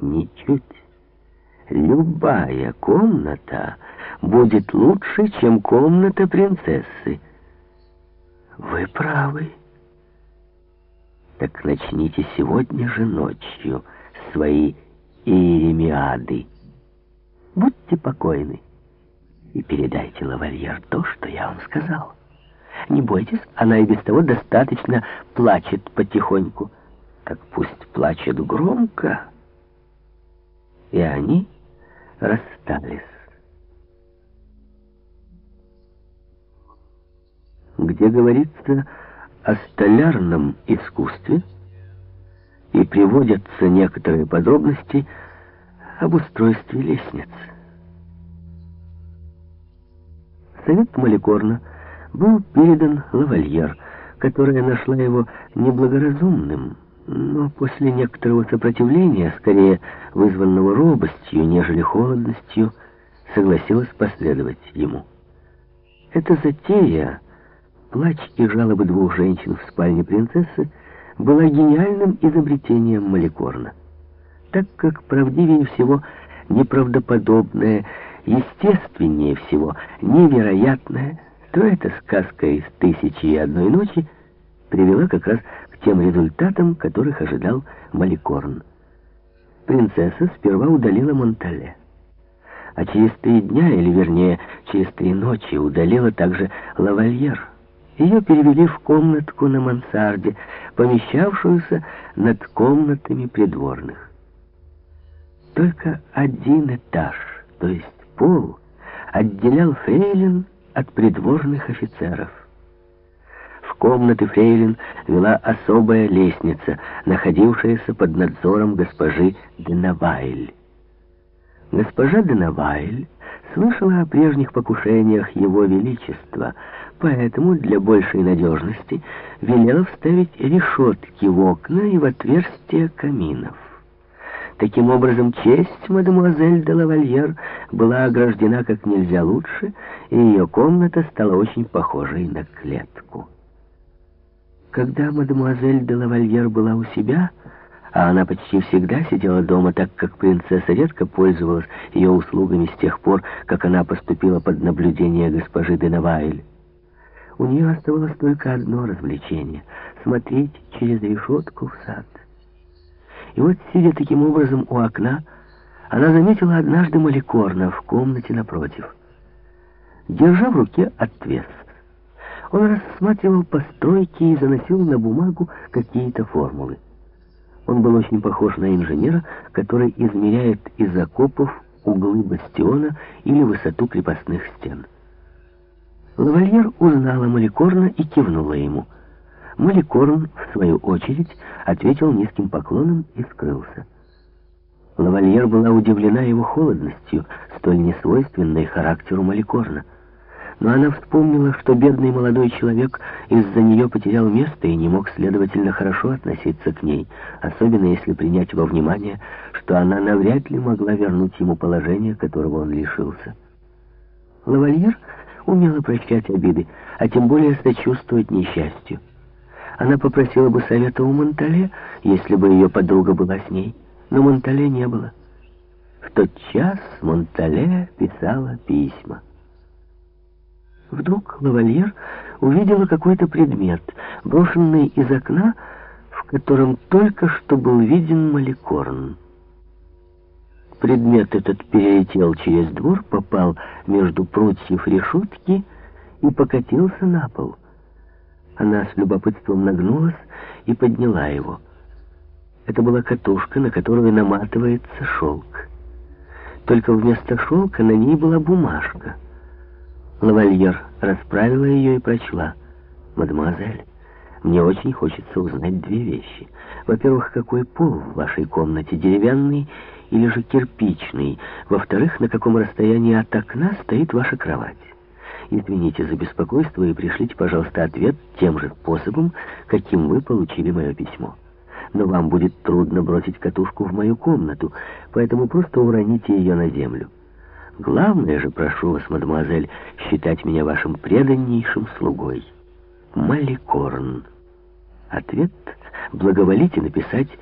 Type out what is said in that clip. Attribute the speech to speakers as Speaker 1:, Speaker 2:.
Speaker 1: Ничуть. Любая комната будет лучше, чем комната принцессы. Вы правы. Так начните сегодня же ночью свои иеремиады. Будьте покойны и передайте лавальер то, что я вам сказал. Не бойтесь, она и без того достаточно плачет потихоньку. Так пусть плачет громко. И они расстались. Где говорится о столярном искусстве и приводятся некоторые подробности об устройстве лестниц. Совет Маликорна был передан лавальер, которая нашла его неблагоразумным, но после некоторого сопротивления, скорее вызванного робостью, нежели холодностью, согласилась последовать ему. Эта затея, плач и жалобы двух женщин в спальне принцессы, была гениальным изобретением Маликорна, так как правдивее всего неправдоподобное, естественнее всего невероятное, то эта сказка из «Тысячи и одной ночи» привела как раз тем результатам, которых ожидал Маликорн. Принцесса сперва удалила Монтале, а через три дня, или вернее, через три ночи удалила также лавальер. Ее перевели в комнатку на мансарде, помещавшуюся над комнатами придворных. Только один этаж, то есть пол, отделял фрейлин от придворных офицеров. Комнаты фрейлин вела особая лестница, находившаяся под надзором госпожи Денавайль. Госпожа Денавайль слышала о прежних покушениях его величества, поэтому для большей надежности велела вставить решетки в окна и в отверстия каминов. Таким образом, честь мадемуазель де лавальер была ограждена как нельзя лучше, и ее комната стала очень похожей на клетку. Когда мадемуазель де лавальер была у себя, а она почти всегда сидела дома, так как принцесса редко пользовалась ее услугами с тех пор, как она поступила под наблюдение госпожи де Навайль, у нее оставалось только одно развлечение — смотреть через решетку в сад. И вот, сидя таким образом у окна, она заметила однажды Маликорна в комнате напротив. Держа в руке отвес, он рассматривал постройки и заносил на бумагу какие-то формулы. Он был очень похож на инженера, который измеряет из окопов углы бастиона или высоту крепостных стен. Лавальер узнала Маликорна и кивнула ему — Маликорн, в свою очередь, ответил низким поклоном и скрылся. Лавальер была удивлена его холодностью, столь несвойственной характеру Маликорна. Но она вспомнила, что бедный молодой человек из-за нее потерял место и не мог, следовательно, хорошо относиться к ней, особенно если принять во внимание, что она навряд ли могла вернуть ему положение, которого он лишился. Лавальер умела прощать обиды, а тем более сочувствовать несчастью. Она попросила бы совета у Монтале, если бы ее подруга была с ней. Но Монтале не было. В тот час Монтале писала письма. Вдруг лавальер увидела какой-то предмет, брошенный из окна, в котором только что был виден Маликорн. Предмет этот перелетел через двор, попал между прутьев решетки и покатился на пол. Она с любопытством нагнулась и подняла его. Это была катушка, на которую наматывается шелк. Только вместо шелка на ней была бумажка. Лавальер расправила ее и прочла. «Мадемуазель, мне очень хочется узнать две вещи. Во-первых, какой пол в вашей комнате, деревянный или же кирпичный? Во-вторых, на каком расстоянии от окна стоит ваша кровать?» Извините за беспокойство и пришлите, пожалуйста, ответ тем же способом, каким вы получили мое письмо. Но вам будет трудно бросить катушку в мою комнату, поэтому просто уроните ее на землю. Главное же, прошу вас, мадемуазель, считать меня вашим преданнейшим слугой. Маликорн. Ответ благоволите написать